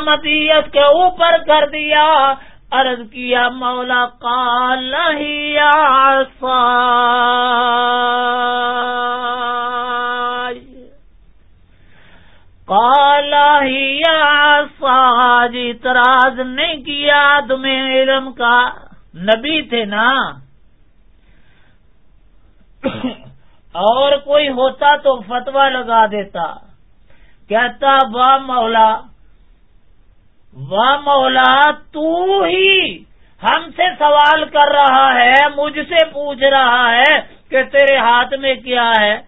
مدیت کے اوپر کر دیا۔ عرض کیا، مولا کال کالا ہی ساج اعتراض نہیں کیا تمہیں علم کا؟ نبی تھے نا۔ اور کوئی ہوتا تو فتوا لگا دیتا۔ کہتا، واہ مولا واہ مولا، تو ہی ہم سے سوال کر رہا ہے، مجھ سے پوچھ رہا ہے کہ تیرے ہاتھ میں کیا ہے؟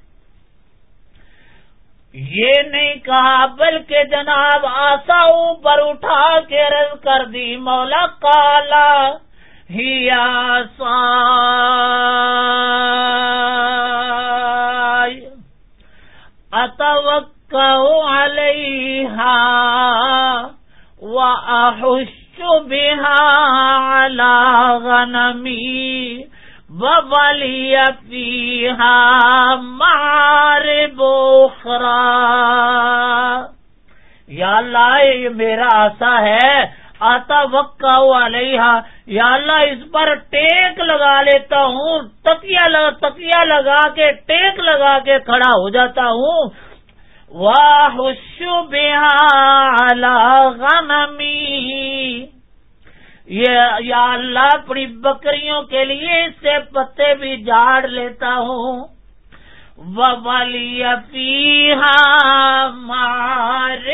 یہ نہیں کہا، بلکہ جناب آسا اوپر اٹھا کے رض کر دی، مولا کالا ہی آسا۔ علیہا۔ وأحش بها على غنمي وولي فيها معارب أخرى یا اللہ، یہ میرا آسا ہے آتا وقت علیہ یا اللہ، اس پر ٹیک لگا لیتا ہوں تکیا لگا تکیا لگا کے، ٹیک لگا کے کھڑا ہو جاتا ہوں۔ واہ غنمی۔ یا اللہ اپنی بکریوں کے لیے اس سے پتے بھی جاڑ لیتا ہوں۔ ولی پیہا مار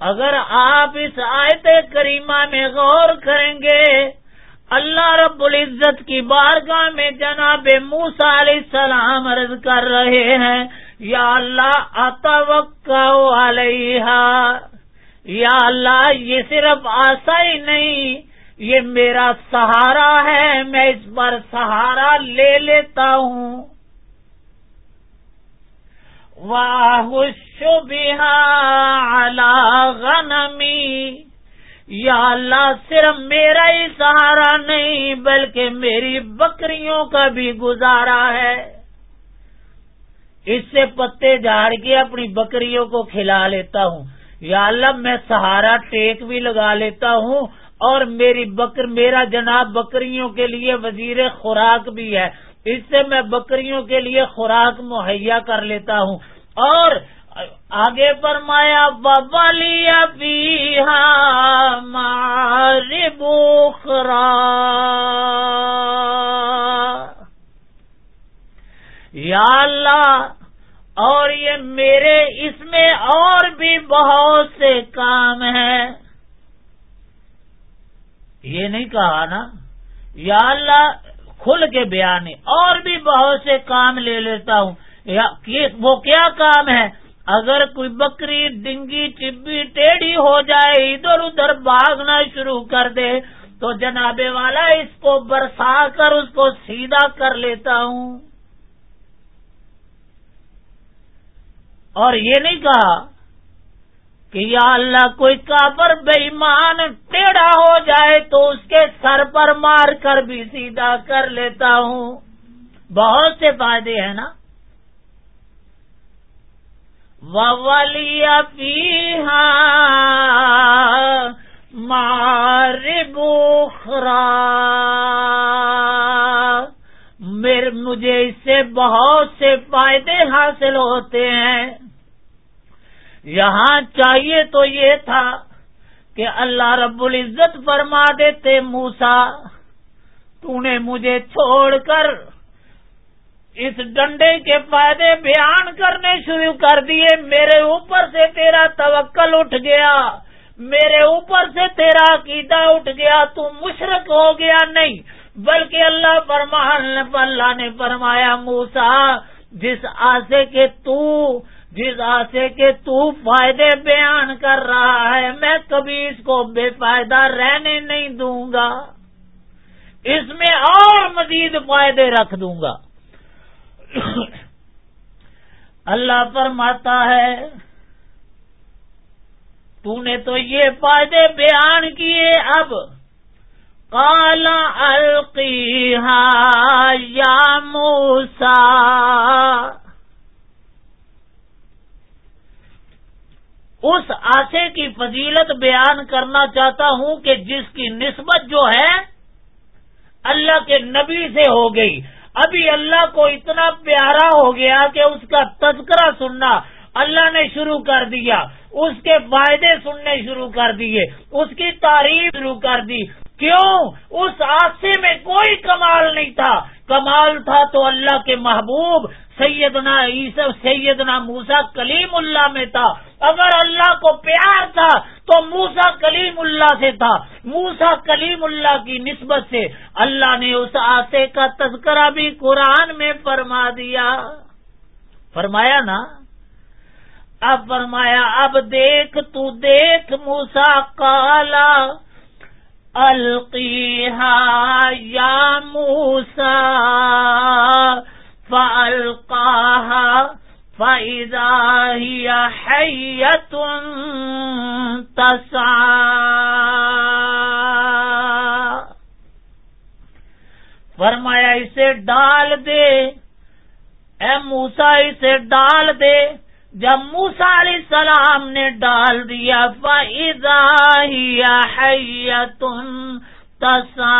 اگر آپ اس آیت کریمہ میں غور کریں گے اللہ رب العزت کی بارگاہ میں جناب موسا علیہ السلام عرض کر رہے ہیں، یا اللہ اتوقع علیہ یا اللہ، یہ صرف آسا ہی نہیں، یہ میرا سہارا ہے، میں اس پر سہارا لے لیتا ہوں۔ واہ شبہ غنمی۔ یا اللہ صرف میرا ہی سہارا نہیں بلکہ میری بکریوں کا بھی گزارا ہے۔ اس سے پتے جھاڑ کے اپنی بکریوں کو کھلا لیتا ہوں۔ یا اللہ میں سہارا ٹیک بھی لگا لیتا ہوں اور میری بکر، میرا جناب بکریوں کے لیے وزیر خوراک بھی ہے۔ اس سے میں بکریوں کے لیے خوراک مہیا کر لیتا ہوں اور آگے فرمایا ببلی ابھی مار بوخرا یا اللہ، اور یہ میرے، اس میں اور بھی بہت سے کام ہیں۔ یہ نہیں کہا نا۔ یا اللہ، کھل کے بیان، اور بھی بہت سے کام لے لیتا ہوں۔ وہ کیا کام ہے؟ اگر کوئی بکری، ڈنگی، چبی، ٹیڑھی ہو جائے، ادھر ادھر بھاگنا شروع کر دے، تو جنابے والا اس کو برسا کر اس کو سیدھا کر لیتا ہوں۔ اور یہ نہیں کہا کہ یا اللہ کوئی کافر بےمان ٹیڑھا ہو جائے تو اس کے سر پر مار کر بھی سیدھا کر لیتا ہوں۔ بہت سے فائدے ہیں نا۔ ولی پیہا مار بوخرا میرے مجھے اس سے بہت سے فائدے حاصل ہوتے ہیں۔ یہاں چاہیے تو یہ تھا کہ اللہ رب العزت فرما دیتے موسا تو نے مجھے چھوڑ کر اس ڈنڈے کے فائدے بیان کرنے شروع کر دیے، میرے اوپر سے تیرا توکل اٹھ گیا، میرے اوپر سے تیرا عقیدہ اٹھ گیا، تو مشرق ہو گیا نہیں، بلکہ اللہ فرمان اللہ نے فرمایا موسا جس آسے کے تو، جس آسے کے تو فائدے بیان کر رہا ہے، میں کبھی اس کو بے فائدہ رہنے نہیں دوں گا، اس میں اور مزید فائدے رکھ دوں گا۔ اللہ فرماتا ہے تو نے تو یہ فائدے بیان کیے اب۔ کالا القیحا یا موسا اس آسے کی فضیلت بیان کرنا چاہتا ہوں کہ جس کی نسبت جو ہے اللہ کے نبی سے ہو گئی۔ ابھی اللہ کو اتنا پیارا ہو گیا کہ اس کا تذکرہ سننا اللہ نے شروع کر دیا، اس کے فائدے سننے شروع کر دیے، اس کی تعریف شروع کر دی کیوں؟ اس حادثے میں کوئی کمال نہیں تھا۔ کمال تھا تو اللہ کے محبوب سیدنا عیسب سیدنا موسا کلیم اللہ میں تھا۔ اگر اللہ کو پیار تھا تو موسا کلیم اللہ سے تھا۔ موسا کلیم اللہ کی نسبت سے اللہ نے اس آسے کا تذکرہ بھی قرآن میں فرما دیا۔ فرمایا نا؟ اب فرمایا، اب دیکھ تو دیکھ موسا کالا۔ القیحا یا موسا فالقاها فإذا هي حية تسعى. فرمایا، اسے ڈال دے۔ اے موسا، اسے ڈال دے۔ جب موسا علیہ السلام نے ڈال دیا فائدہ تسا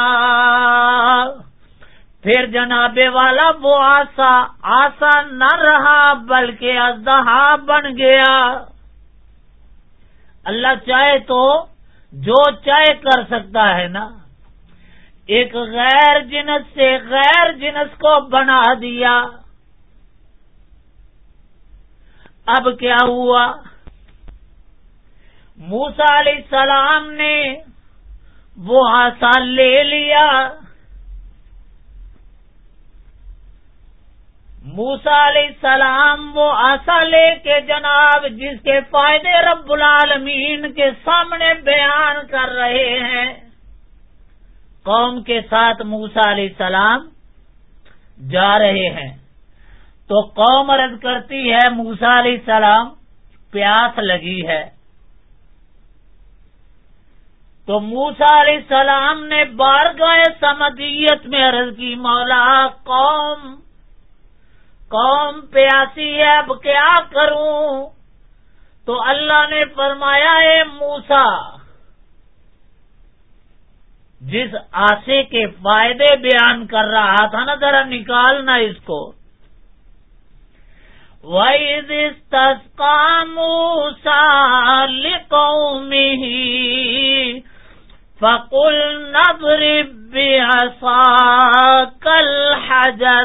پھر جناب والا، وہ آسا آسا نہ رہا بلکہ ازدہا بن گیا۔ اللہ چاہے تو جو چاہے کر سکتا ہے نا۔ ایک غیر جنس سے غیر جنس کو بنا دیا۔ اب کیا ہوا؟ موسا علیہ السلام نے وہ آسا لے لیا۔ موسا علیہ السلام وہ آسا لے کے جناب، جس کے فائدے رب العالمین کے سامنے بیان کر رہے ہیں۔ قوم کے ساتھ موسا علیہ السلام جا رہے ہیں۔ تو قوم عرض کرتی ہے موسا علیہ السلام، پیاس لگی ہے۔ تو موسا علیہ السلام نے بارگاہ سمدیت میں عرض کی، مولا قوم قوم پیاسی ہے، اب کیا کروں؟ تو اللہ نے فرمایا ہے موسا جس آسے کے فائدے بیان کر رہا تھا نا، ذرا نکالنا اس کو۔ موسا لقومه فقل نضرب بعصاك الحجر۔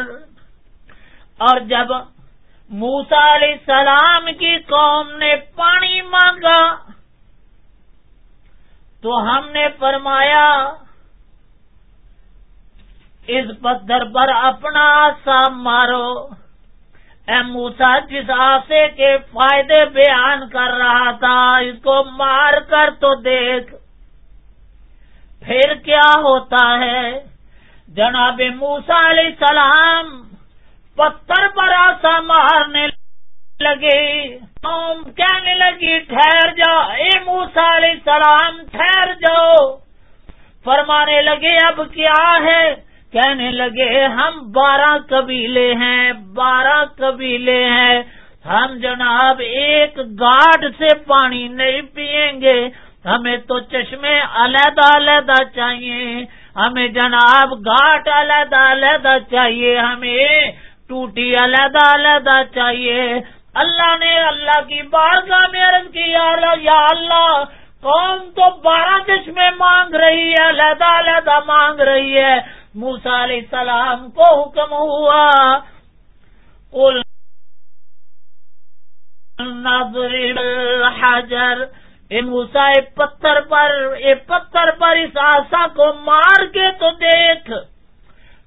اور جب موسا علیہ السلام کی قوم نے پانی مانگا تو ہم نے فرمایا، اس پتھر پر اپنا آسا مارو۔ موسا جس آسے کے فائدے بیان کر رہا تھا، اس کو مار کر تو دیکھ۔ پھر کیا ہوتا ہے؟ جناب موسا علیہ السلام پتھر پر آسا مارنے لگے۔ کہنے لگی، ٹھہر جاؤ۔ اے موسا علیہ السلام، ٹھہر جاؤ۔ فرمانے لگے، اب کیا ہے؟ کہنے لگے، ہم بارہ قبیلے ہیں، بارہ قبیلے ہیں۔ ہم جناب ایک گاڈ سے پانی نہیں پیئیں گے۔ ہمیں تو چشمے علیحدہ علیحدہ چاہیے۔ ہمیں جناب گاٹ علیحدہ علیحدہ چاہیے۔ ہمیں ٹوٹی علیحدہ علیحدہ چاہیے۔ اللہ نے اللہ کی بارگاہ میں عرض کی یا اللہ، قوم تو بارہ چشمے مانگ رہی ہے، علیحدہ علیحدہ مانگ رہی ہے۔ موسا علیہ السلام کو حکم ہوا حجر اے موسا پتھر پر، اے پتھر پر اس آسا کو مار کے تو دیکھ۔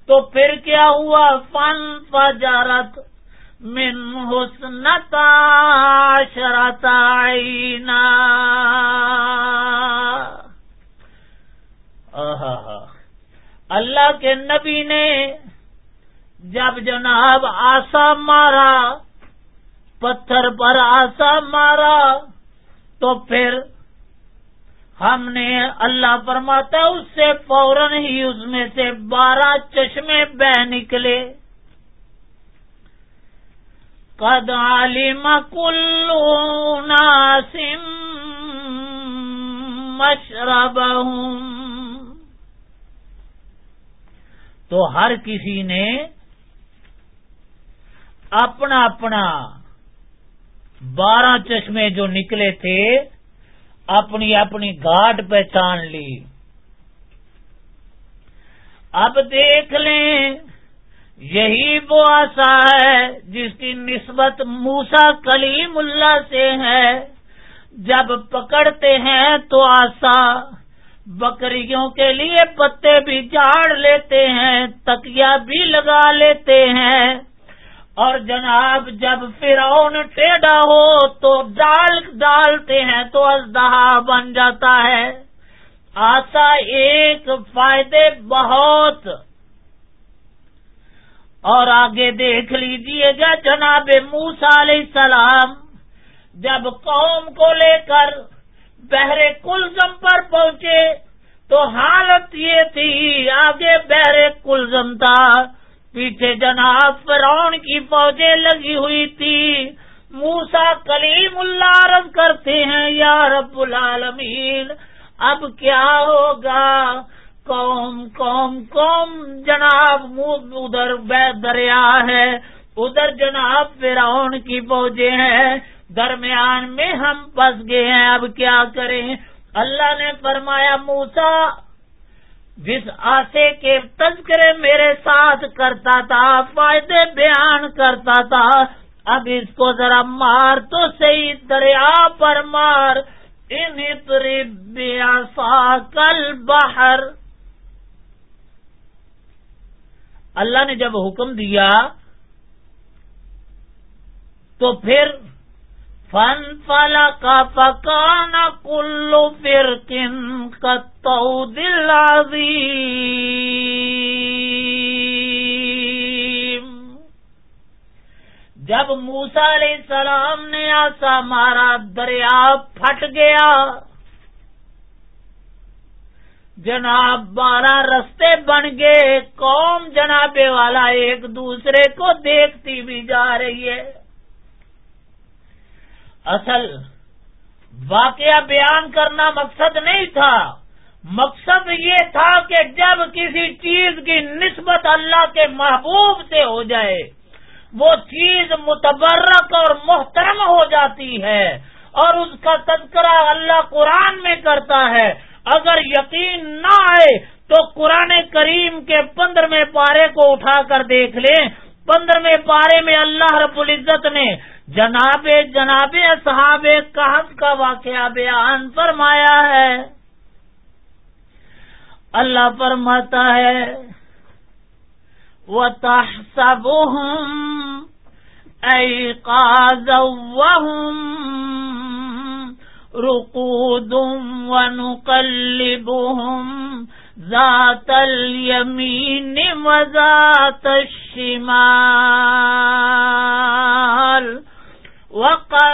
تو پھر کیا ہوا؟ فن فجارت من حسنتا شرتا اللہ کے نبی نے جب جناب آسا مارا، پتھر پر آسا مارا، تو پھر ہم نے اللہ فرماتا اس سے فوراً ہی اس میں سے بارہ چشمے بہ نکلے۔ قد علم كل ناس مشربهم تو ہر کسی نے اپنا اپنا بارہ چشمے جو نکلے تھے، اپنی اپنی گھاٹ پہچان لی۔ اب دیکھ لیں، یہی وہ آسا ہے جس کی نسبت موسا کلیم اللہ سے ہے۔ جب پکڑتے ہیں تو آسا بکریوں کے لیے پتے بھی جاڑ لیتے ہیں تکیا بھی لگا لیتے ہیں۔ اور جناب، جب فرعون ٹیڑا ہو تو ڈال ڈالتے ہیں تو ازدہا بن جاتا ہے۔ آسا ایک فائدے بہت۔ اور آگے دیکھ لیجیے گا جناب موسا علیہ السلام، جب قوم کو لے کر بحر کلزم پر پہنچے تو حالت یہ تھی، آگے بحر کلزم تھا۔ پیچھے جناب فرون کی فوجیں لگی ہوئی تھی۔ موسا کلیم اللہ عرض کرتے ہیں، یا رب العالمین، اب کیا ہوگا؟ قوم قوم قوم، جناب ادھر دریا ہے، ادھر جناب فرعون کی فوجیں ہیں۔ درمیان میں ہم پس گئے ہیں، اب کیا کریں؟ اللہ نے فرمایا موسا جس آسے کے تذکرے میرے ساتھ کرتا تھا، فائدے بیان کرتا تھا، اب اس کو ذرا مار تو صحیح دریا پر مار۔ ان کل باہر اللہ نے جب حکم دیا تو پھر فن فلا کا پکان کلو پھر کن کتو دل جب موسا علیہ السلام نے آسا مارا، دریا پھٹ گیا۔ جناب، بارہ رستے بن گئے۔ قوم جنابے والا ایک دوسرے کو دیکھتی بھی جا رہی ہے۔ اصل واقعہ بیان کرنا مقصد نہیں تھا۔ مقصد یہ تھا کہ جب کسی چیز کی نسبت اللہ کے محبوب سے ہو جائے، وہ چیز متبرک اور محترم ہو جاتی ہے اور اس کا تذکرہ اللہ قرآن میں کرتا ہے۔ اگر یقین نہ آئے تو قرآن کریم کے پندرہویں پارے کو اٹھا کر دیکھ لیں۔ پندرہویں پارے میں اللہ رب العزت نے جناب جناب صحاب کہف کا واقعہ بیان فرمایا ہے۔ اللہ فرماتا ہے وہ تحسب اے قاض رقودم ونقلبهم ذات اليمين وذات الشمال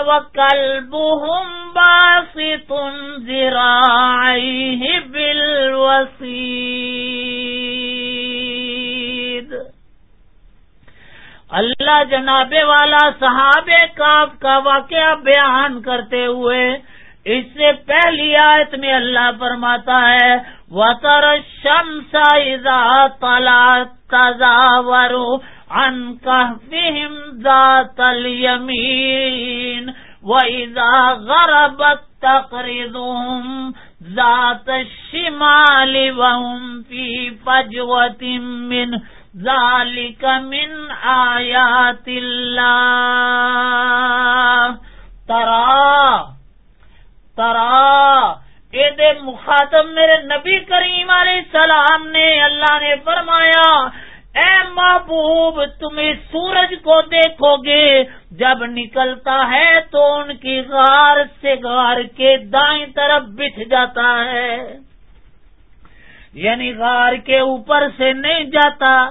وكلبهم باسط ذراعيه بالوسيد۔ اللہ جناب والا صحاب کاف کا واقعہ بیان کرتے ہوئے اس سے پہلی آیت میں اللہ فرماتا ہے وطر شمسا تلا تزاور ان کہفہم ذات الیمین وَإِذَا غَرَبَتْ تَقْرِضُهُمْ ذَاتَ الشِّمَالِ وَهُمْ فِي فَجْوَةٍ مِّنْ ذَلِكَ مِنْ آيَاتِ اللَّهِ. تَرَى ترا دے مخاطب میرے نبی کریم علیہ السلام نے اللہ نے فرمایا اے محبوب، تم اس سورج کو دیکھو گے۔ جب نکلتا ہے تو ان کی غار سے غار کے دائیں طرف بچھ جاتا ہے۔ یعنی غار کے اوپر سے نہیں جاتا،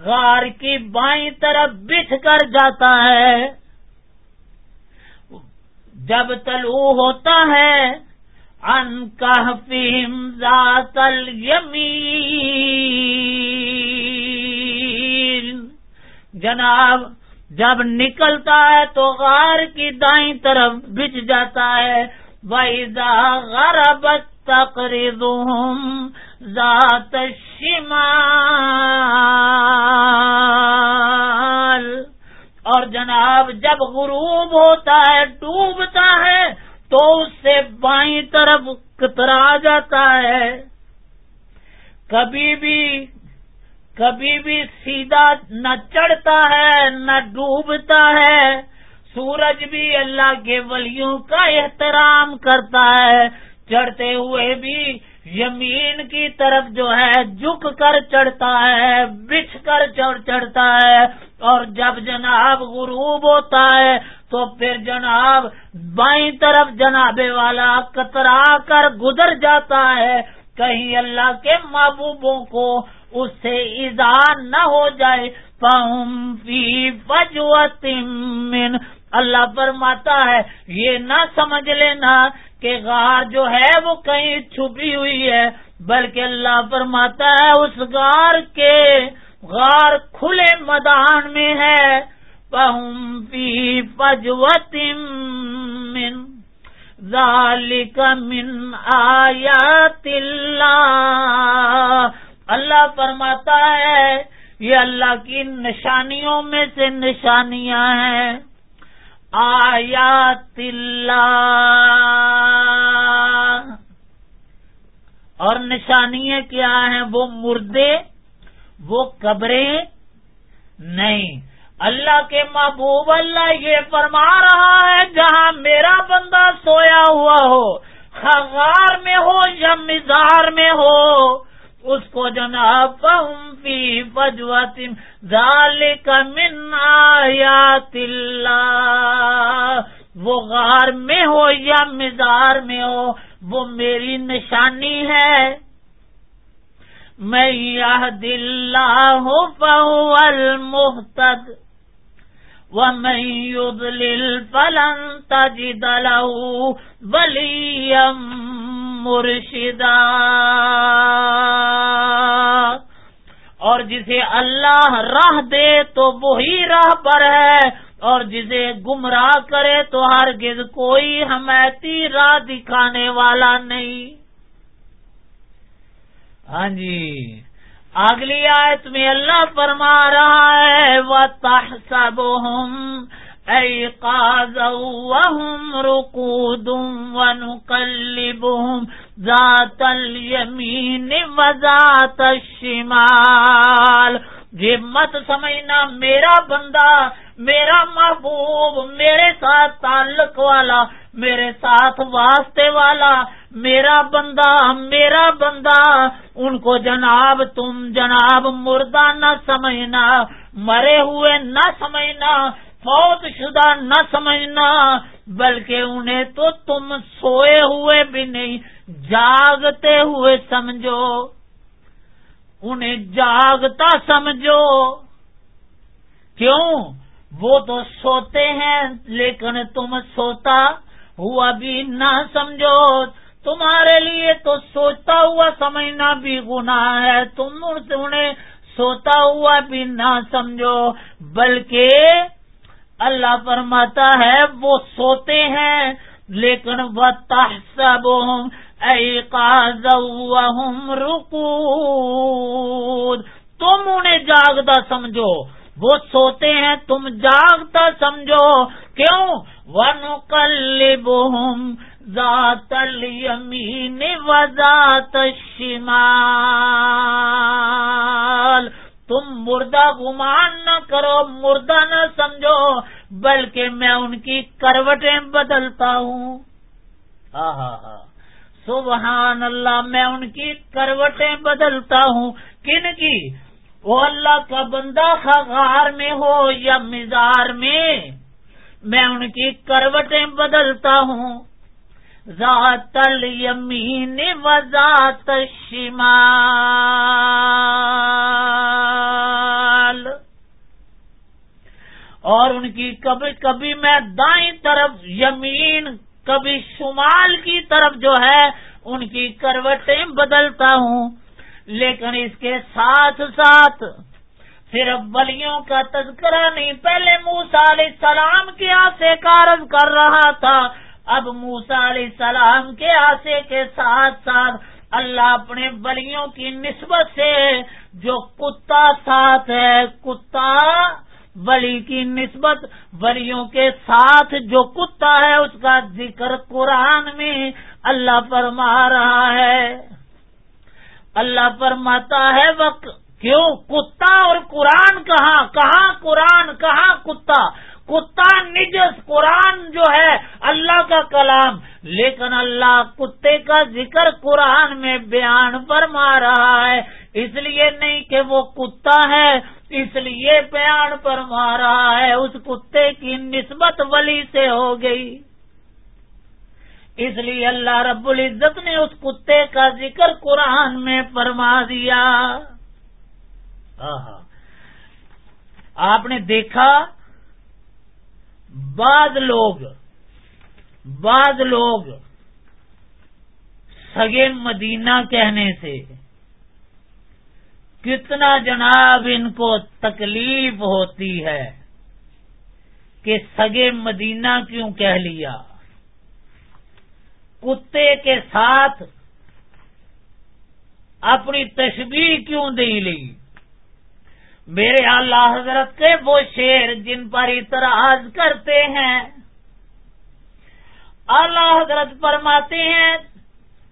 غار کی بائیں طرف بچھ کر جاتا ہے۔ جب تلو ہوتا ہے، ان کہفیم ذات الیمین۔ جناب جب نکلتا ہے تو غار کی دائیں طرف بچ جاتا ہے۔ وَإِذَا غَرَبَتْ تَقْرِضُهُمْ ذَاتَ الشِّمَالِ اور جناب جب غروب ہوتا ہے، ڈوبتا ہے تو اس سے بائیں طرف کترا جاتا ہے۔ کبھی بھی کبھی بھی سیدھا نہ چڑھتا ہے، نہ ڈوبتا ہے۔ سورج بھی اللہ کے ولیوں کا احترام کرتا ہے۔ چڑھتے ہوئے بھی یمین کی طرف جو ہے، جھک کر چڑھتا ہے، بچھ کر چڑھ چڑھتا ہے۔ اور جب جناب غروب ہوتا ہے، تو پھر جناب بائیں طرف جناب والا کترا کر گزر جاتا ہے۔ کہیں اللہ کے محبوبوں کو اس سے ایزان نہ ہو جائے۔ فی من۔ اللہ فرماتا ہے، یہ نہ سمجھ لینا کہ غار جو ہے وہ کہیں چھپی ہوئی ہے، بلکہ اللہ فرماتا ہے اس غار کے غار کھلے میدان میں ہے۔ پہم فی فجوت من۔ ذالک من آیات اللہ اللہ فرماتا ہے، یہ اللہ کی نشانیوں میں سے نشانیاں ہیں۔ آیات اللہ۔ اور نشانیاں کیا ہیں؟ وہ مردے، وہ قبریں نہیں۔ اللہ کے محبوب اللہ یہ فرما رہا ہے، جہاں میرا بندہ سویا ہوا ہو، خغار میں ہو یا مزار میں ہو اس کو جناب فی فجوتم ذالک من آیات اللہ۔ وہ غار میں ہو یا مزار میں ہو، وہ میری نشانی ہے۔ میں یہ دل ہوں فهو المحتد ومن يضلل فلن تجد له وليا مرشدا اور جسے اللہ راہ دے تو وہی راہ پر ہے، اور جسے گمراہ کرے تو ہرگز کوئی حمیتی راہ دکھانے والا نہیں۔ ہاں جی اگلی آیت میں اللہ فرما رہا ہے وہ تحسب ہوں اے قاضم ذات المین و ذات شمال یہ مت سمجھنا، میرا بندہ، میرا محبوب، میرے ساتھ تعلق والا، میرے ساتھ واسطے والا، میرا بندہ میرا بندہ، ان کو جناب، تم جناب، مردہ نہ سمجھنا، مرے ہوئے نہ سمجھنا فوت شدہ نہ سمجھنا، بلکہ انہیں تو تم سوئے ہوئے بھی نہیں، جاگتے ہوئے سمجھو۔ انہیں جاگتا سمجھو۔ کیوں؟ وہ تو سوتے ہیں، لیکن تم سوتا ہوا بھی نہ سمجھو۔ تمہارے لیے تو سوچتا ہوا سمجھنا بھی گناہ ہے۔ تم انہیں سوتا ہوا بھی نہ سمجھو، بلکہ اللہ فرماتا ہے، وہ سوتے ہیں، لیکن وہ تحسب اے رکو تم انہیں جاگتا سمجھو۔ وہ سوتے ہیں، تم جاگتا سمجھو۔ کیوں؟ ون کلبہم ذات الیمین و ذات الشمال۔ تم مردہ گمان نہ کرو، مردہ نہ سمجھو، بلکہ میں ان کی کروٹیں بدلتا ہوں۔ ہاں ہاں ہاں۔ سبحان اللہ، میں ان کی کروٹیں بدلتا ہوں۔ کن کی؟ وہ اللہ کا بندہ خغار میں ہو یا مزار میں میں ان کی کروٹیں بدلتا ہوں۔ ذات الیمین و ذات الشمال۔ اور ان کی کبھی کبھی میں دائیں طرف یمین، کبھی شمال کی طرف جو ہے، ان کی کروٹیں بدلتا ہوں۔ لیکن اس کے ساتھ ساتھ صرف ولیوں کا تذکرہ نہیں، پہلے موسا علیہ السلام کے آسے کارز کر رہا تھا۔ اب موسا علیہ السلام کے آسے کے ساتھ ساتھ اللہ اپنے ولیوں کی نسبت سے جو کتا ساتھ ہے، کتا ولی کی نسبت ولیوں کے ساتھ جو کتا ہے، اس کا ذکر قرآن میں اللہ فرما رہا ہے۔ اللہ فرماتا ہے، وقت کیوں کتا اور قرآن کہاں کہاں قرآن، کہاں کتا؟ کتا نجس قرآن جو ہے اللہ کا کلام۔ لیکن اللہ کتے کا ذکر قرآن میں بیان فرما رہا ہے۔ اس لیے نہیں کہ وہ کتا ہے، اس لیے بیان فرما رہا ہے۔ اس کتے کی نسبت ولی سے ہو گئی۔ اس لیے اللہ رب العزت نے اس کتے کا ذکر قرآن میں فرما دیا۔ آپ نے دیکھا بعض لوگ بعض لوگ سگے مدینہ کہنے سے کتنا جناب ان کو تکلیف ہوتی ہے کہ سگے مدینہ کیوں کہہ لیا؟ کتے کے ساتھ اپنی تشبیح کیوں دے لی؟ میرے اللہ حضرت کے وہ شیر جن پر اعتراض کرتے ہیں۔ اللہ حضرت فرماتے ہیں،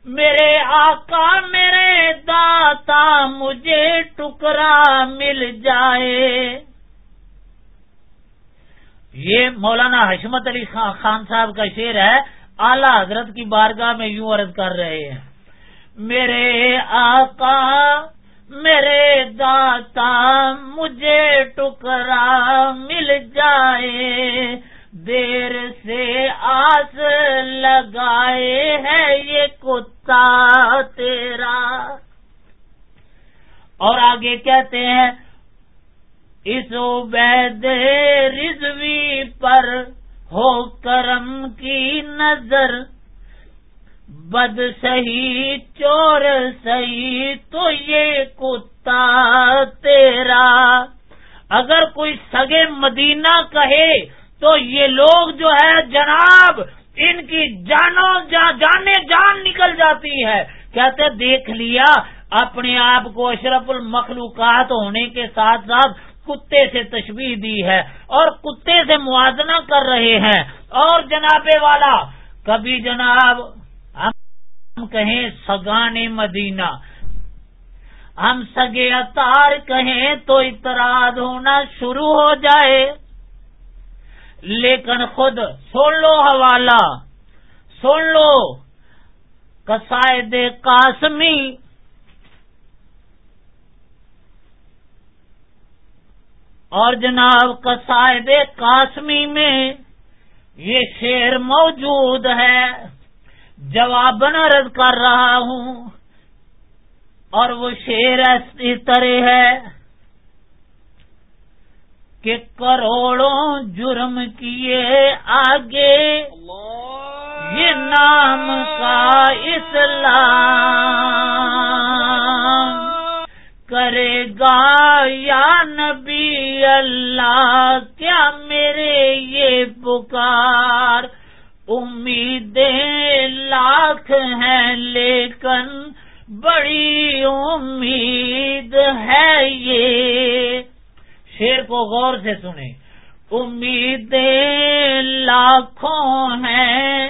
میرے آقا، میرے داتا، مجھے ٹکڑا مل جائے۔ یہ مولانا حشمت علی خان صاحب کا شعر ہے، اعلی حضرت کی بارگاہ میں یوں عرض کر رہے ہیں۔ میرے آقا میرے داتا مجھے ٹکڑا مل جائے، دیر سے آس لگائے ہے یہ کتا تیرا۔ اور آگے کہتے ہیں، اس عبید رضوی پر ہو کرم کی نظر۔ بد سہی چور سہی تو یہ کتا تیرا۔ اگر کوئی سگے مدینہ کہے تو یہ لوگ جو ہے جناب ان کی جانوں جانے جان نکل جاتی ہے۔ کہتے دیکھ لیا، اپنے آپ کو اشرف المخلوقات ہونے کے ساتھ ساتھ کتے سے تشبیح دی ہے اور کتے سے موازنہ کر رہے ہیں۔ اور جناب والا، کبھی جناب ہم کہیں سگانے مدینہ۔ ہم سگے اتار کہیں تو اطراض ہونا شروع ہو جائے۔ لیکن خود سن لو حوالہ، سن لو۔ کسائد قاسمی۔ اور جناب قصائد قاسمی میں یہ شعر موجود ہے۔ جواب عرض کر رہا ہوں اور وہ شعر اس طرح ہے کہ کروڑوں جرم کیے آگے، یہ نام کا اسلام کرے گا یا نبی اللہ، کیا میرے یہ پکار امیدیں لاکھ ہیں، لیکن بڑی امید ہے یہ۔ شیر کو غور سے سنیں۔ امیدیں لاکھوں ہیں،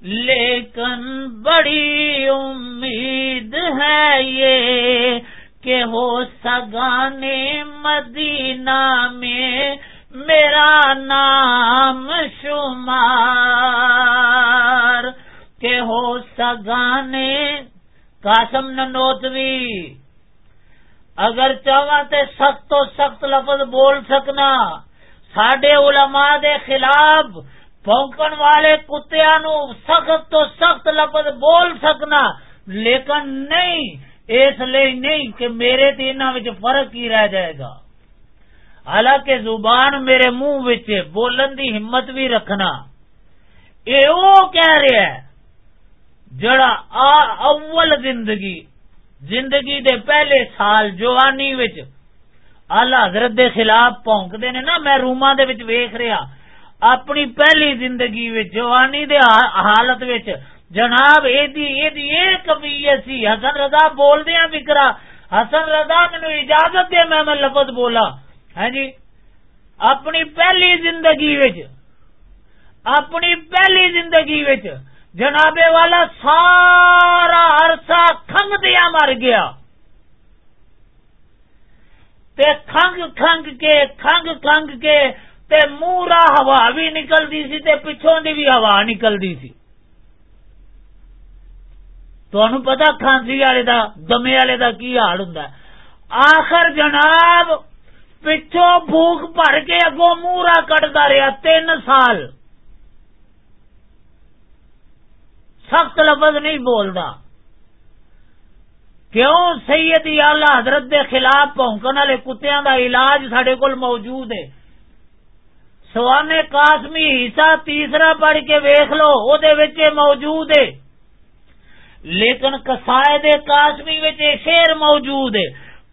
لیکن بڑی امید ہے یہ کہ ہو سگانے مدینہ میں میرا نام شمار کہ ہو سگانے کاسم نوتوی اگر چاہتے سخت تو سخت لفظ بول سکنا سڈے علماء دے خلاف پونکن والے کتیا نو سخت تو سخت لفظ بول سکنا، لیکن نہیں، اس لیے نہیں کہ میرے تو فرق ہی رہ جائے گا۔ حالانکہ زبان میرے منہ بولن دی ہمت بھی رکھنا۔ یہ وہ کہہ رہا ہے جڑا اول زندگی زندگی دے پہلے سال جوانی آلہ حضرت دے خلاف پونکتے نے نا، میں روما ویخ رہا۔ اپنی پہلی زندگی جوانی دے حالت وچ، جناب یہ کبھی سی، حسن رضا بول دیا بکرا حسن رضا مینو اجازت دے، میں میں لفظ بولا ہے جی؟ اپنی پہلی زندگی وچ، اپنی پہلی زندگی وچ جنابے والا سارا عرصہ کھنگ دیا مر گیا۔ تے کھنگ کھنگ کے، کھنگ کھنگ کے تے مورا ہوا بھی نکلتی سی تے پچھوں دی بھی ہوا نکلتی سی۔ تو پتا کھانسی والے دا، دمے والے دا کی حال ہوں آخر جناب پچھوں بھوک بھر کے اگوں مورا کٹتا رہا تین سال سخت لفظ نہیں بولتا کیوں سیدی آلہ حضرت دے خلاف پونکن والے کتیاں دا علاج سڈے کول موجود ہے سوانے کاسمی حصہ تیسرا پڑھ کے ویخ لو وہ موجود ہے لیکن کسائے دے کاسمی شیر موجود ہے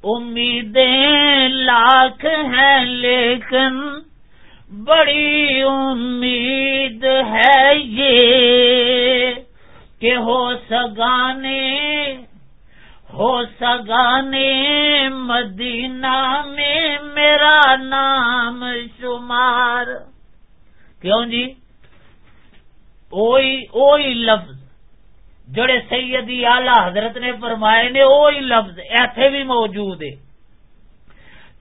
امیدیں لاکھ ہیں لیکن بڑی امید ہے یہ کہ ہو سگانے ہو سگانے مدینہ میں میرا نام شمار۔ کیوں جی؟ اوئی اوئی لفظ جڑے سیدی آلہ حضرت نے فرمائے نے وہی لفظ ایتھے بھی موجود ہے۔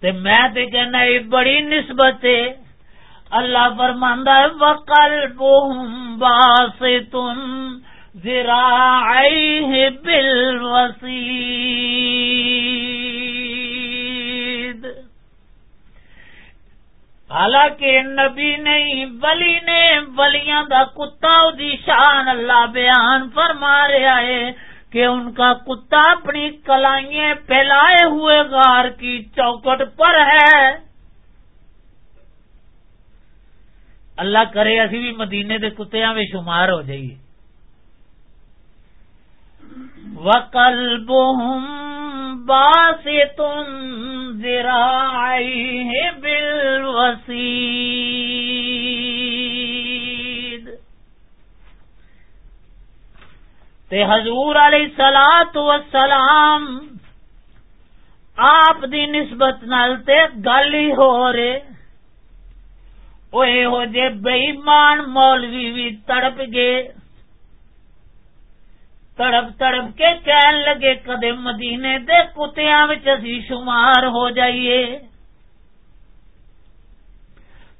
تے میں تے کہنا یہ بڑی نسبت ہے۔ اللہ فرماندا ہے وقلبہم باسطن ذراعیہ بالوسیل حالانکہ نبی نہیں، ولی نے ولیاں دا کتا دی شان اللہ بیان فرما رہا ہے کہ ان کا کتا اپنی کلائیں پھیلائے ہوئے غار کی چوکٹ پر ہے۔ اللہ کرے، اسی بھی مدینے دے کتیاں میں شمار ہو جائیے۔ وَقَلْبُهُمْ باس تم ذراعی تے حضور علیہ سلاد و سلام آپ دی نسبت نال تے گل ہی ہو رہے۔ وہ ہو جے بےمان مولوی بھی تڑپ گئے۔ تڑپ تڑپ کے کہن لگے کدے مدینے دے کتیاں اسی شمار ہو جائیے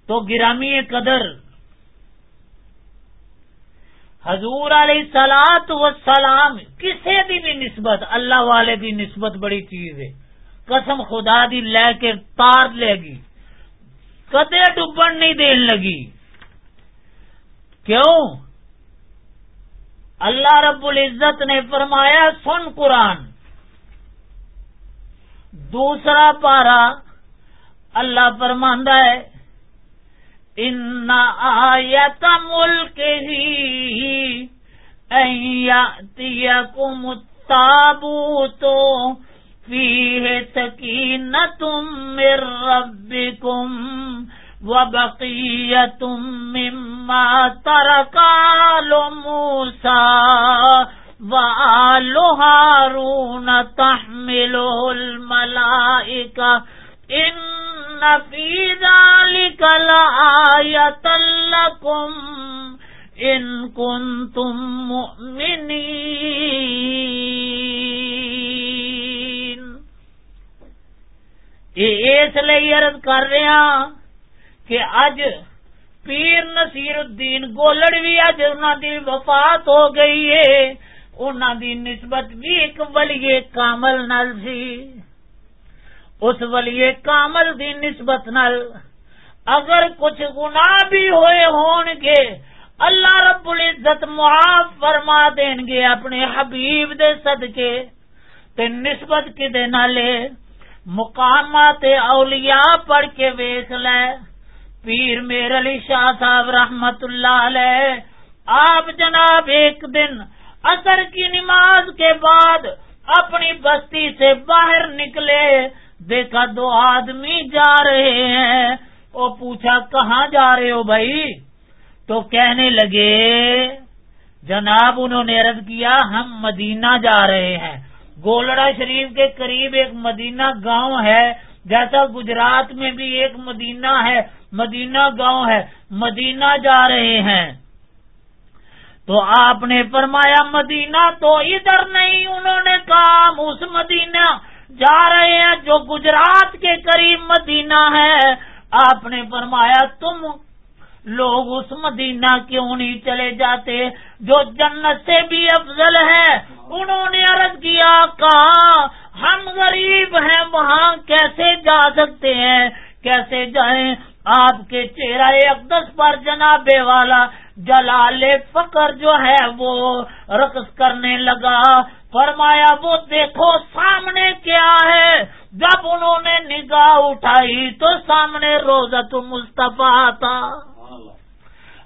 تو گرامی قدر حضور علیہ سلاد و سلام کسی دی بھی نسبت اللہ والے دی نسبت بڑی چیز ہے قسم خدا دی لے کے تار لے گی کدے ڈبن نہیں دین لگی کیوں اللہ رب العزت نے فرمایا، سن قرآن۔ دوسرا پارا اللہ فرماندہ ہے ان آیت ملک ہی کم تابو تو فی سکین تم مر رب کم وبقية مما ترك آل موسى وآل هارون تحمله الملائكة. إن في ذلك لآية لكم إن كنتم مؤمنين. اس لیے عرض کر رہے ہیں کہ اج پیر نصیر الدین گولڑ بھی اج انہوں دی وفات ہو گئی ہے انہوں دی نسبت بھی ایک ولی کامل نل سی۔ اس ولی کامل دی نسبت نل اگر کچھ گناہ بھی ہوئے ہون گے، اللہ رب العزت معاف فرما دین گے اپنے حبیب دے صدقے۔ تے نسبت کدے نالے مقامات اولیاء پڑھ کے ویخ لے۔ پیر میر علی شاہ صاحب رحمت اللہ علیہ، آپ جناب ایک دن اثر کی نماز کے بعد اپنی بستی سے باہر نکلے، دیکھا دو آدمی جا رہے ہیں۔ وہ پوچھا، کہاں جا رہے ہو بھائی؟ تو کہنے لگے، جناب، انہوں نے عرض کیا، ہم مدینہ جا رہے ہیں۔ گولڑا شریف کے قریب ایک مدینہ گاؤں ہے، جیسا گجرات میں بھی ایک مدینہ ہے۔ مدینہ گاؤں ہے، مدینہ جا رہے ہیں۔ تو آپ نے فرمایا، مدینہ تو ادھر نہیں، انہوں نے کہا اس مدینہ جا رہے ہیں، جو گجرات کے قریب مدینہ ہے۔ آپ نے فرمایا، تم لوگ اس مدینہ کیوں نہیں چلے جاتے؟ جو جنت سے بھی افضل ہے۔ انہوں نے عرض کیا کہا ہم غریب ہیں، وہاں کیسے جا سکتے ہیں؟ کیسے جائیں؟ آپ کے چہرہ اقدس پر جناب والا جلال فکر جو ہے وہ رقص کرنے لگا۔ فرمایا، وہ دیکھو سامنے کیا ہے۔ جب انہوں نے نگاہ اٹھائی تو سامنے روزہ تو مصطفیٰ تھا۔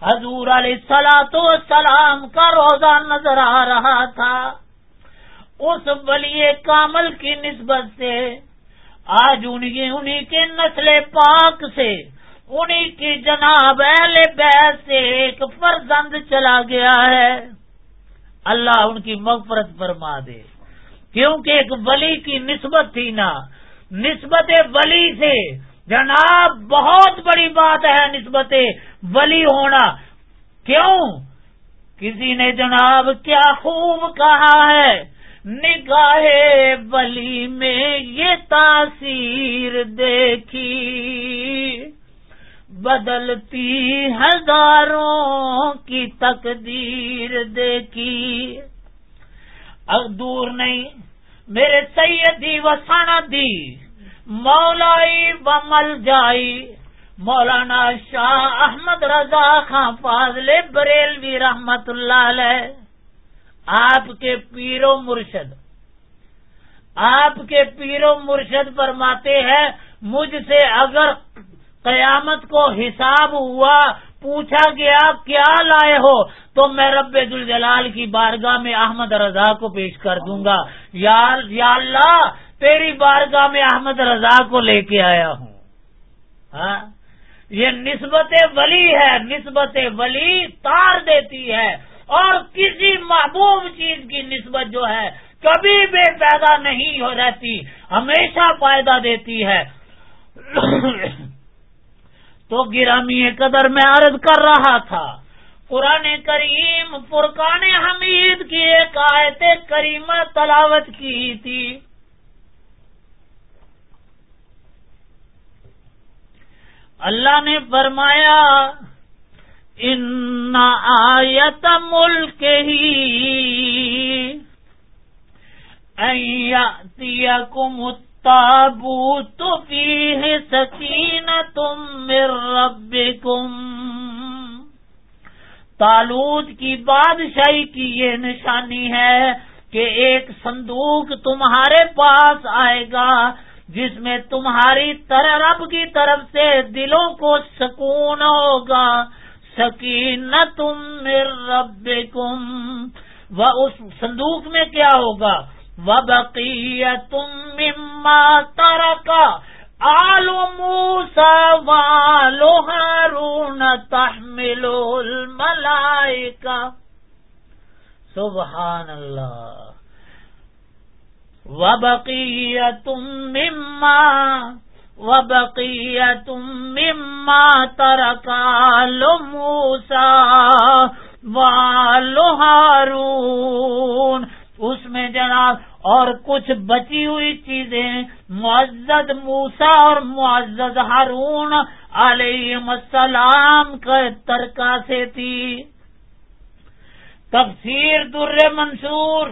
حضور علیہ سلا تو سلام کا روزہ نظر آ رہا تھا۔ اس ولی کامل کی نسبت سے، آج انہیں انہیں کے نسل پاک سے انہیں کی جناب اہل بیت سے ایک فرزند چلا گیا ہے۔ اللہ ان کی مغفرت فرما دے۔ کیونکہ ایک ولی کی نسبت تھی نا، نسبت ولی سے جناب بہت بڑی بات ہے نسبت ولی ہونا۔ کیوں؟ کسی نے جناب کیا خوب کہا ہے، نگاہ ولی میں یہ تاثیر دیکھی۔ بدلتی ہزاروں کی تقدیر دیکھی۔ اب دور نہیں، میرے سیدی و سندی، مولائی بمل جائی مولانا شاہ احمد رضا خان فاضل بریلوی رحمت اللہ علیہ، آپ کے پیرو مرشد۔ آپ کے پیرو مرشد فرماتے ہیں، مجھ سے اگر قیامت کو حساب ہوا، پوچھا گیا کیا لائے ہو؟ تو میں رب الجلال کی بارگاہ میں احمد رضا کو پیش کر دوں گا۔ یا اللہ، تیری بارگاہ میں احمد رضا کو لے کے آیا ہوں۔ ہاں؟ یہ نسبت ولی ہے، نسبت ولی تار دیتی ہے۔ اور کسی محبوب چیز کی نسبت جو ہے، کبھی بھی پیدا نہیں ہو رہتی، ہمیشہ فائدہ دیتی ہے۔ تو گرامی قدر میں عرض کر رہا تھا۔ قرآن کریم، فرقان حمید کی ایک آیت کریمہ تلاوت کی تھی۔ اللہ نے فرمایا، ان آیت ملک ہی کم تابوت فیہ سکینتم من ربکم۔ تالوت کی بادشاہی کی یہ نشانی ہے کہ ایک صندوق تمہارے پاس آئے گا، جس میں تمہاری طرح رب کی طرف سے دلوں کو سکون ہوگا۔ سکین تم مر رب وہ اس صندوق میں کیا ہوگا؟ وہ تم مما ترکا آلو موسا والو ہارون تحملو الملائکہ سبحان اللہ وبقیہ تم مما وبقیہ تم مما ترکا لو موسا والو ہارون اس اور کچھ بچی ہوئی چیزیں معزز موسا اور معزز ہارون علیہ السلام کا ترکا سے تھی۔ تفسیر در منصور،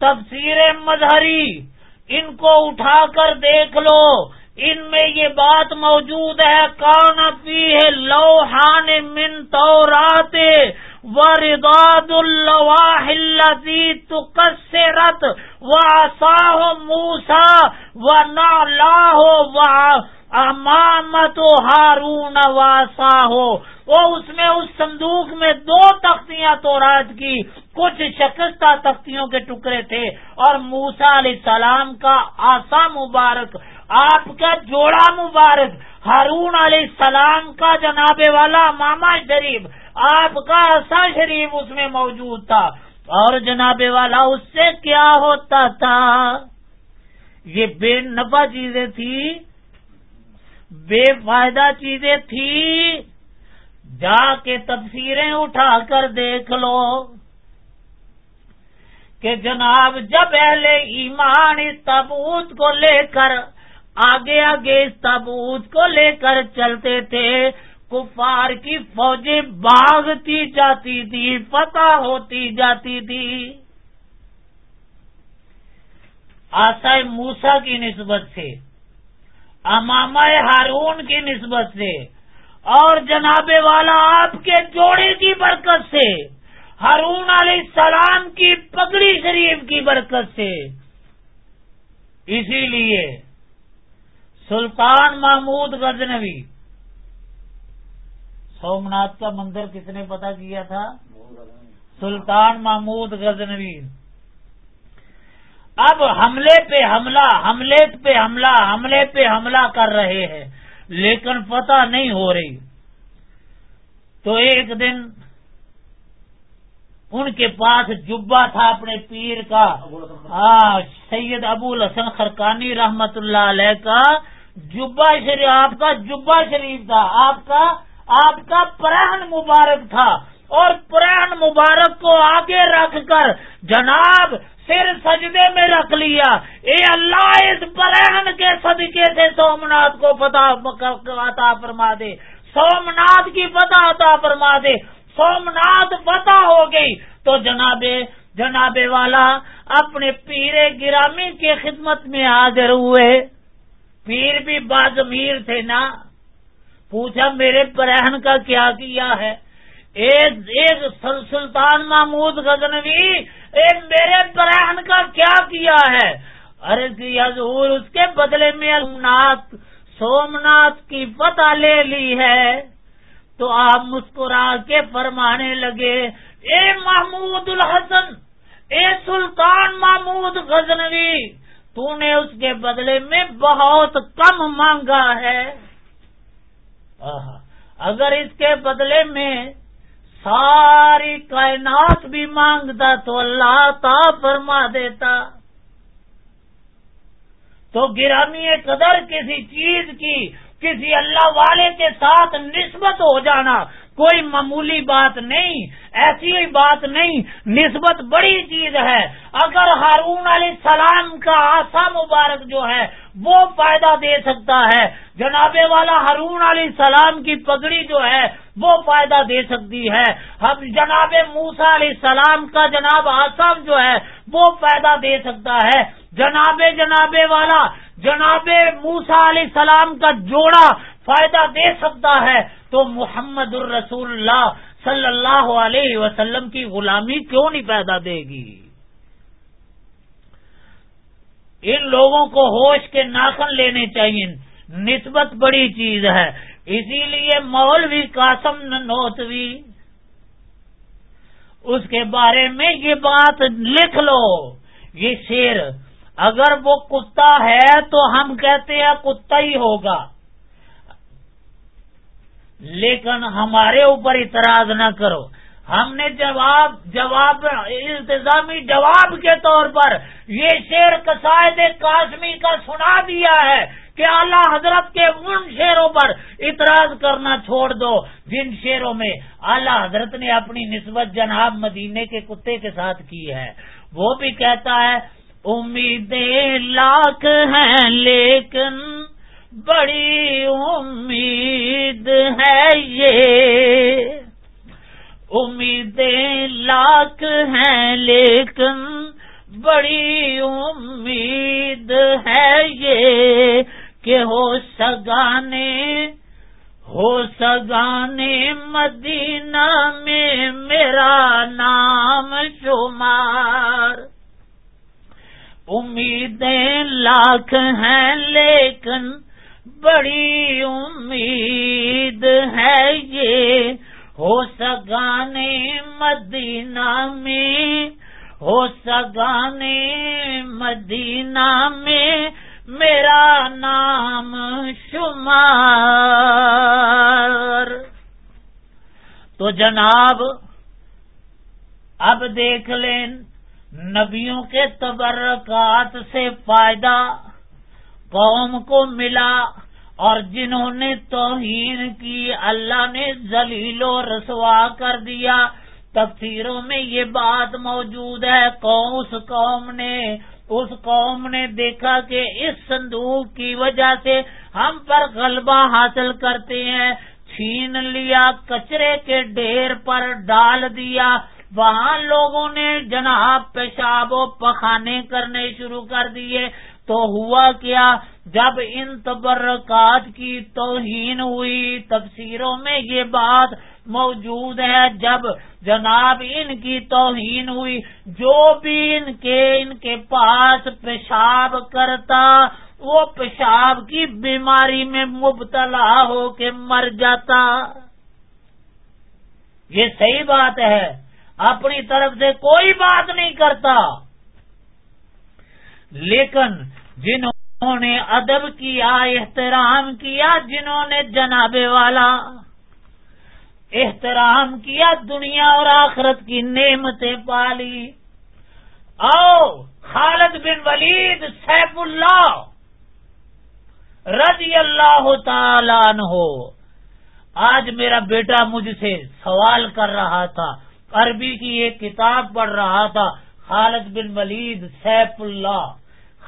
تفسیر مظہری، ان کو اٹھا کر دیکھ لو۔ ان میں یہ بات موجود ہے کون پی ہے لوہان من تو ورداد الواح الذي تكسرت وعصاه موسى ونعلاه وامامت هارون وعصاه وہ اس میں اس صندوق میں دو تختیاں تو رات کی، کچھ شکستہ تختیوں کے ٹکڑے تھے اور موسا علیہ السلام کا آسا مبارک، آپ کا جوڑا مبارک، ہارون علیہ السلام کا جناب والا ماما شریف آپ کا آسا شریف اس میں موجود تھا۔ اور جناب والا، اس سے کیا ہوتا تھا؟ یہ بے نفع چیزیں تھی، بے فائدہ چیزیں تھی۔ جا کے تفسیریں اٹھا کر دیکھ لو کہ جناب، جب اہل ایمان اس تابوت کو لے کر، آگے آگے اس تابوت کو لے کر چلتے تھے کفار کی فوجیں باغتی جاتی تھی، فتح ہوتی جاتی تھی۔ آسا موسا کی نسبت سے امام ہارون کی نسبت سے، اور جناب والا آپ کے جوڑے کی برکت سے، ہارون علیہ السلام کی پگڑی شریف کی برکت سے۔ اسی لیے سلطان محمود غزنوی سومنات کا مندر کس نے پتا کیا تھا؟ سلطان محمود غزنوی۔ اب حملے پہ حملہ، حملے پہ حملہ، حملے پہ حملہ کر رہے ہیں، لیکن پتہ نہیں ہو رہی۔ تو ایک دن ان کے پاس جبا تھا اپنے پیر کا۔ ہاں سید ابو الحسن خرکانی رحمت اللہ علیہ کا جبا شریف، آپ کا جبا شریف تھا، آپ کا آپ کا پرہن مبارک تھا اور پرہن مبارک کو آگے رکھ کر جناب سر سجدے میں رکھ لیا۔ اے اللہ، اس پرہن کے صدقے سے سومنات کو پتا عطا فرما دے۔ سومنات کی پتہ عطا فرما دے۔ سومنات پتہ ہو گئی۔ تو جناب جناب والا، اپنے پیر گرامی کی خدمت میں حاضر ہوئے۔ پیر بھی بازمیر تھے نا۔ پوچھا میرے پرہن کا کیا کیا ہے؟ ایک ایک سلطان محمود غزنوی، ایک میرے پرہن کا کیا کیا ہے؟ ارے جی حضور، اس کے بدلے میں سومنات سومنات کی فتح لے لی ہے۔ تو آپ مسکرا کے فرمانے لگے، اے محمود الحسن، اے سلطان محمود غزنوی، تو نے اس کے بدلے میں بہت کم مانگا ہے۔ اگر اس کے بدلے میں ساری کائنات بھی مانگتا تو اللہ تا فرما دیتا۔ تو گرامی قدر کسی چیز کی کسی اللہ والے کے ساتھ نسبت ہو جانا۔ کوئی معمولی بات نہیں، ایسی بات نہیں، نسبت بڑی چیز ہے۔ اگر ہارون علیہ السلام کا آسا مبارک جو ہے، وہ فائدہ دے سکتا ہے۔ جناب والا ہارون علیہ السلام کی پگڑی جو ہے، وہ فائدہ دے سکتی ہے۔ اب جناب موسا علیہ السلام کا جناب آسم جو ہے، وہ فائدہ دے سکتا ہے۔ جناب جناب والا، جناب موسا علیہ السلام کا جوڑا فائدہ دے سکتا ہے تو محمد الرسول اللہ صلی اللہ علیہ وسلم کی غلامی کیوں نہیں پیدا دے گی؟ ان لوگوں کو ہوش کے ناخن لینے چاہیے۔ نسبت بڑی چیز ہے۔ اسی لیے مولوی قاسم نوتوی اس کے بارے میں یہ بات لکھ لو۔ یہ شیر اگر وہ کتا ہے تو ہم کہتے ہیں کتا ہی ہوگا۔ لیکن ہمارے اوپر اعتراض نہ کرو۔ ہم نے جواب جواب انتظامی جواب کے طور پر یہ شیر قصائد کاشمی کا سنا دیا ہے کہ اعلی حضرت کے ان شیروں پر اعتراض کرنا چھوڑ دو، جن شیروں میں اعلی حضرت نے اپنی نسبت جناب مدینے کے کتے کے ساتھ کی ہے۔ وہ بھی کہتا ہے امیدیں لاکھ ہیں لیکن بڑی امید ہے یہ۔ امیدیں لاکھ ہیں لیکن بڑی امید ہے یہ کہ ہو سگانے ہو سگانے مدینہ میں میرا نام شمار۔ امیدیں لاکھ ہیں لیکن بڑی امید ہے یہ۔ ہو سگانے مدینہ میں، ہو سگانے مدینہ میں میرا نام شمار۔ تو جناب، اب دیکھ لیں نبیوں کے تبرکات سے فائدہ قوم کو ملا۔ اور جنہوں نے توہین کی، اللہ نے ذلیل و رسوا کر دیا۔ تفسیروں میں یہ بات موجود ہے۔ قوم، اس قوم نے، اس قوم نے دیکھا کہ اس صندوق کی وجہ سے ہم پر غلبہ حاصل کرتے ہیں۔ چھین لیا، کچرے کے ڈھیر پر ڈال دیا۔ وہاں لوگوں نے جناب پیشاب و پخانے کرنے شروع کر دیے۔ تو ہوا کیا؟ جب ان تبرکات کی توہین ہوئی، تفسیروں میں یہ بات موجود ہے، جب جناب ان کی توہین ہوئی، جو بھی ان کے ان کے پاس پیشاب کرتا، وہ پیشاب کی بیماری میں مبتلا ہو کے مر جاتا۔ یہ صحیح بات ہے، اپنی طرف سے کوئی بات نہیں کرتا۔ لیکن جنہوں نے ادب کیا احترام کیا جنہوں نے جناب والا۔ احترام کیا دنیا اور آخرت کی نعمتیں پالی۔ او خالد بن ولید، سیف اللہ۔ رضی اللہ تعالیٰ ہو آج میرا بیٹا مجھ سے سوال کر رہا تھا۔ عربی کی ایک کتاب پڑھ رہا تھا۔ خالد بن ولید، سیف اللہ۔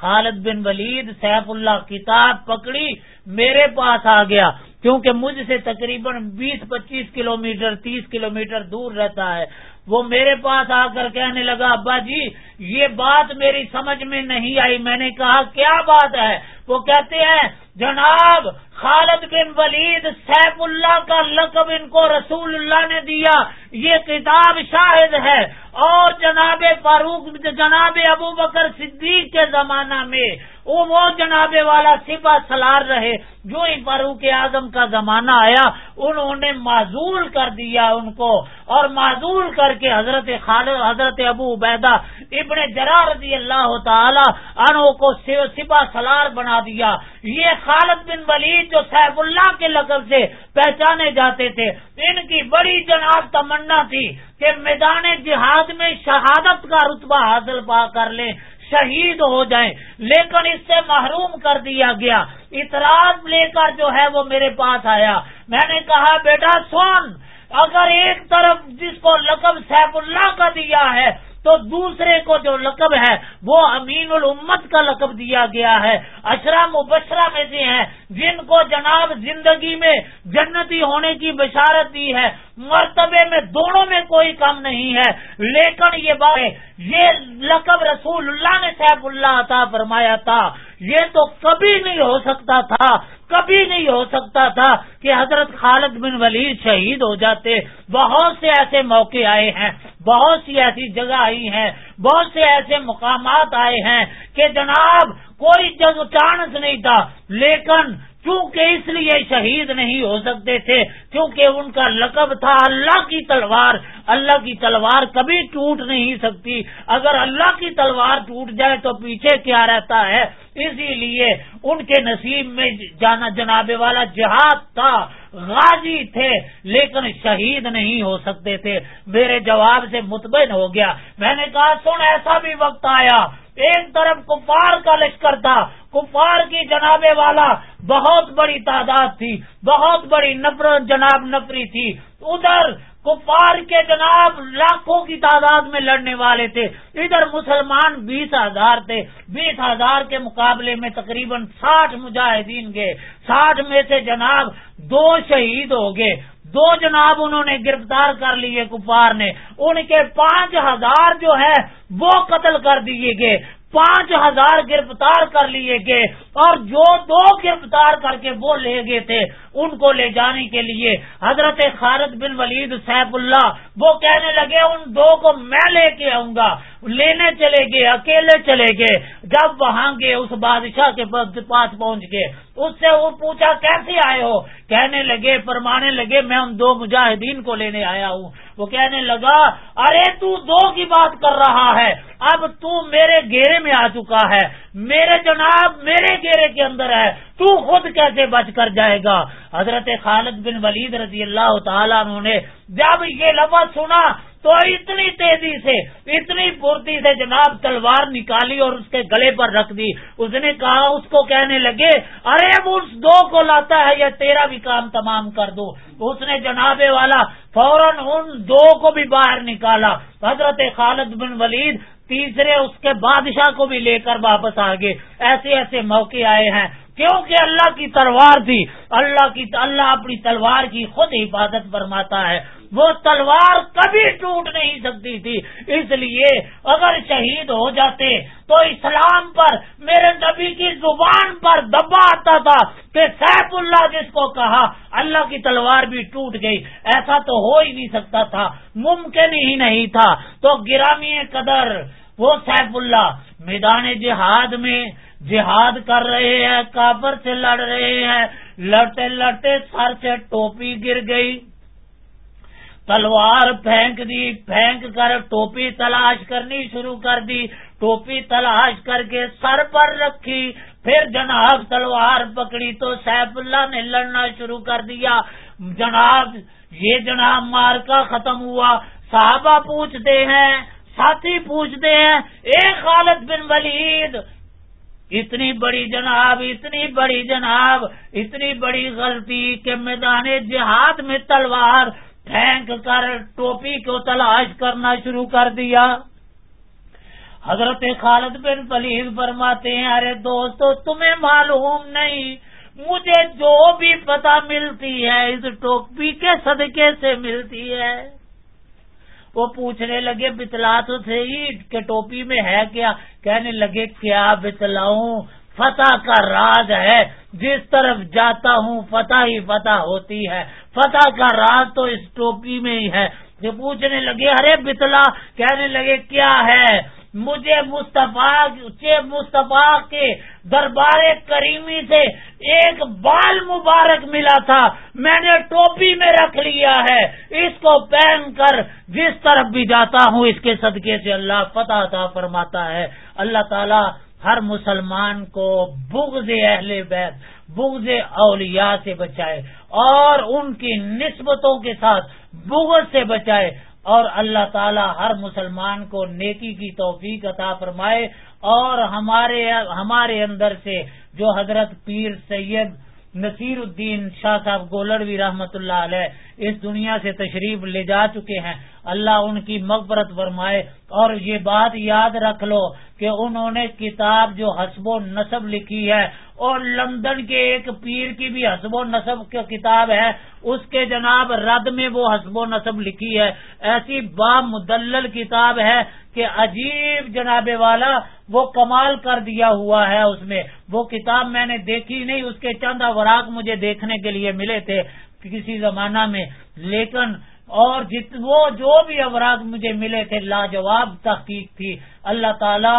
خالد بن ولید سیف اللہ کتاب پکڑی، میرے پاس آ گیا۔ کیونکہ مجھ سے تقریباً بیس، پچیس کلو میٹر تیس کلو میٹر دور رہتا ہے۔ وہ میرے پاس آ کر کہنے لگا، ابا جی یہ بات میری سمجھ میں نہیں آئی۔ میں نے کہا، کیا بات ہے؟ وہ کہتے ہیں جناب خالد بن ولید سیف اللہ کا لقب ان کو رسول اللہ نے دیا، یہ کتاب شاہد ہے۔ اور جناب فاروق، جناب ابو بکر صدیق کے زمانہ میں وہ جناب والا سپا سلار رہے، جو ہی فاروق اعظم کا زمانہ آیا، انہوں نے معذول کر دیا ان کو۔ اور معذول کر کے حضرت خالد، حضرت ابو عبیدہ ابن جرا رضی اللہ تعالی انہوں کو سپا سلار بنا دیا۔ یہ خالد بن ولید جو سیف اللہ کے لقب سے پہچانے جاتے تھے، ان کی بڑی جناب تمنا تھی کہ میدان جہاد میں شہادت کا رتبہ حاصل پا کر لیں، شہید ہو جائیں، لیکن اس سے محروم کر دیا گیا۔ اطراف لے کر جو ہے وہ میرے پاس آیا۔ میں نے کہا، بیٹا سن، اگر ایک طرف جس کو لقب سیف اللہ کا دیا ہے تو دوسرے کو جو لقب ہے، وہ امین الامت کا لقب دیا گیا ہے۔ اشرا مبشرہ میں سے ہیں، جن کو جناب زندگی میں جنتی ہونے کی بشارت دی ہے۔ مرتبے میں دونوں میں کوئی کم نہیں ہے۔ لیکن یہ بات یہ لقب رسول اللہ نے صاحب اللہ عطا فرمایا تھا۔ یہ تو کبھی نہیں ہو سکتا تھا، کبھی نہیں ہو سکتا تھا کہ حضرت خالد بن ولید شہید ہو جاتے۔ بہت سے ایسے موقع آئے ہیں، بہت سی ایسی جگہ آئی ہیں، بہت سے ایسے مقامات آئے ہیں کہ جناب کوئی جگ چانس نہیں تھا۔ لیکن کیونکہ اس لیے شہید نہیں ہو سکتے تھے، کیونکہ ان کا لقب تھا اللہ کی تلوار۔ اللہ کی تلوار کبھی ٹوٹ نہیں سکتی۔ اگر اللہ کی تلوار ٹوٹ جائے تو پیچھے کیا رہتا ہے؟ اسی لیے ان کے نصیب میں جانا جناب والا جہاد تھا، غازی تھے، لیکن شہید نہیں ہو سکتے تھے۔ میرے جواب سے مطمئن ہو گیا۔ میں نے کہا، سن، ایسا بھی وقت آیا۔ ایک طرف کفار کا لشکر تھا، کفار کی جناب والا بہت بڑی تعداد تھی، بہت بڑی نفر، جناب نفری تھی۔ ادھر کفار کے جناب لاکھوں کی تعداد میں لڑنے والے تھے۔ ادھر مسلمان بیس ہزار تھے۔ بیس ہزار کے مقابلے میں تقریباً ساٹھ مجاہدین گئے۔ ساٹھ میں سے جناب دو شہید ہو گئے۔ دو جناب انہوں نے گرفتار کر لیے کفار نے۔ ان کے پانچ ہزار جو ہے وہ قتل کر دیے گئے۔ پانچ ہزار گرفتار کر لیے گئے اور جو دو گرفتار کر کے وہ لے گئے تھے، ان کو لے جانے کے لیے حضرت خالد بن ولید سیف اللہ وہ کہنے لگے، ان دو کو میں لے کے آؤں گا۔ لینے چلے گئے، اکیلے چلے گئے۔ جب وہاں گئے، اس بادشاہ کے پاس پہنچ گئے۔ اس سے وہ پوچھا، کیسے آئے ہو؟ کہنے لگے، فرمانے لگے، میں ان دو مجاہدین کو لینے آیا ہوں. وہ کہنے لگا، ارے تو دو کی بات کر رہا ہے، اب تو میرے گھیرے میں آ چکا ہے، میرے جناب میرے گھیرے کے اندر ہے تو خود کیسے بچ کر جائے گا؟ حضرت خالد بن ولید رضی اللہ تعالیٰ نے، جب یہ لفظ سنا تو اتنی تیزی سے، اتنی پھرتی سے جناب تلوار نکالی اور اس کے گلے پر رکھ دی۔ اس نے کہا، اس کو کہنے لگے، ارے اس دو کو لاتا ہے یا تیرا بھی کام تمام کر دو۔ اس نے جناب والا فوراً ان دو کو بھی باہر نکالا۔ حضرت خالد بن ولید تیسرے اس کے بادشاہ کو بھی لے کر واپس آ گئے۔ ایسے ایسے موقع آئے ہیں۔ کیونکہ اللہ کی تلوار تھی، اللہ کی اللہ اپنی تلوار کی خود حفاظت فرماتا ہے۔ وہ تلوار کبھی ٹوٹ نہیں سکتی تھی۔ اس لیے اگر شہید ہو جاتے تو اسلام پر، میرے نبی کی زبان پر دبا آتا تھا کہ سیف اللہ جس کو کہا، اللہ کی تلوار بھی ٹوٹ گئی۔ ایسا تو ہو ہی نہیں سکتا تھا، ممکن ہی نہیں تھا۔ تو گرامی قدر، وہ سیف اللہ میدان جہاد میں جہاد کر رہے ہیں کابر سے لڑ رہے ہیں۔ لڑتے لڑتے سر سے ٹوپی گر گئی۔ تلوار پھینک دی، پھینک کر ٹوپی تلاش کرنی شروع کر دی۔ ٹوپی تلاش کر کے سر پر رکھی، پھر جناب تلوار پکڑی تو سیف اللہ نے لڑنا شروع کر دیا۔ جناب، یہ جناب مار کا ختم ہوا۔ صحابہ پوچھتے ہیں، ساتھی پوچھتے ہیں ایک خالد بن ولید، اتنی بڑی جناب، اتنی بڑی جناب، اتنی بڑی غلطی کہ میدان جہاد میں تلوار پھینک کر، ٹوپی کو تلاش کرنا شروع کر دیا؟ حضرت خالد بن پلیز فرماتے ہیں، ارے دوستو تمہیں معلوم نہیں، مجھے جو بھی پتہ ملتی ہے، اس ٹوپی کے صدقے سے ملتی ہے۔ وہ پوچھنے لگے، بتلا تو تھے ہی کہ ٹوپی میں ہے کیا؟ کہنے لگے، کیا بتلاؤں؟ فتح کا راز ہے۔ جس طرف جاتا ہوں، فتح ہی فتح ہوتی ہے۔ فتح کا راز تو اس ٹوپی میں ہی ہے۔ جو پوچھنے لگے، ارے بتلا، کہنے لگے، کیا ہے؟ مجھے مصطفیٰ مصطفیٰ کے دربار کریمی سے ایک بال مبارک ملا تھا۔ میں نے ٹوپی میں رکھ لیا ہے۔ اس کو پہن کر جس طرف بھی جاتا ہوں، اس کے صدقے سے اللہ فتح تھا فرماتا ہے۔ اللہ تعالیٰ ہر مسلمان کو بغض اہل بیت، بغض اولیاء سے بچائے اور ان کی نسبتوں کے ساتھ بغض سے بچائے اور اللہ تعالی ہر مسلمان کو نیکی کی توفیق عطا فرمائے اور ہمارے ہمارے اندر سے جو حضرت پیر سید نصیر الدین شاہ صاحب گولڑوی رحمت اللہ علیہ اس دنیا سے تشریف لے جا چکے ہیں۔ اللہ ان کی مغفرت فرمائے اور یہ بات یاد رکھ لو کہ انہوں نے کتاب جو حسب و نصب لکھی ہے اور لندن کے ایک پیر کی بھی حسب و نصب کی کتاب ہے، اس کے جناب رد میں وہ حسب و نصب لکھی ہے۔ ایسی با مدلل کتاب ہے کہ عجیب جناب والا وہ کمال کر دیا ہوا ہے اس میں۔ وہ کتاب میں نے دیکھی نہیں، اس کے چند اوراق مجھے دیکھنے کے لیے ملے تھے کسی زمانہ میں۔ لیکن اور جت وہ جو بھی اوراق مجھے ملے تھے، لاجواب تحقیق تھی۔ اللہ تعالی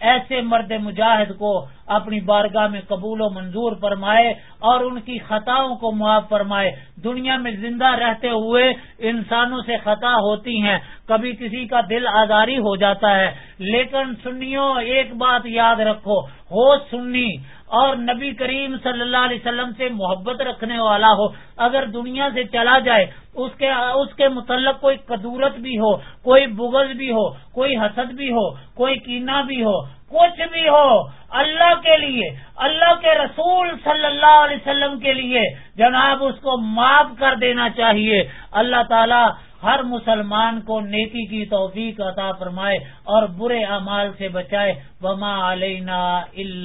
ایسے مرد مجاہد کو اپنی بارگاہ میں قبول و منظور فرمائے اور ان کی خطاؤں کو معاف فرمائے۔ دنیا میں زندہ رہتے ہوئے انسانوں سے خطا ہوتی ہیں۔ کبھی کسی کا دل آزاری ہو جاتا ہے۔ لیکن سنیوں ایک بات یاد رکھو ہو سنی۔ اور نبی کریم صلی اللہ علیہ وسلم سے محبت رکھنے والا ہو۔ اگر دنیا سے چلا جائے، اس کے اس کے متعلق کوئی قدورت بھی ہو، کوئی بغض بھی ہو، کوئی حسد بھی ہو، کوئی کینا بھی ہو، کچھ بھی ہو، اللہ کے لیے، اللہ کے رسول صلی اللہ علیہ وسلم کے لیے جناب اس کو معاف کر دینا چاہیے۔ اللہ تعالی ہر مسلمان کو نیکی کی توفیق عطا فرمائے اور برے اعمال سے بچائے۔ وما علینا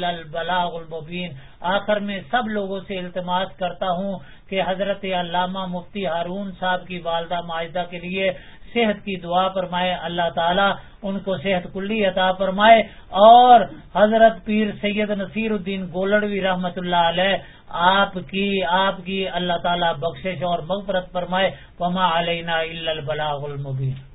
البلاغ المبین آخر میں سب لوگوں سے التماس کرتا ہوں کہ حضرت علامہ مفتی ہارون صاحب کی والدہ معاہدہ کے لیے صحت کی دعا فرمائے، اللہ تعالیٰ ان کو صحت کلی عطا فرمائے۔ اور حضرت پیر سید نصیر الدین گولڑوی رحمت اللہ علیہ، آپ کی آپ کی اللہ تعالیٰ بخشش اور مغفرت فرمائے۔ پما علینا البلاغ المبین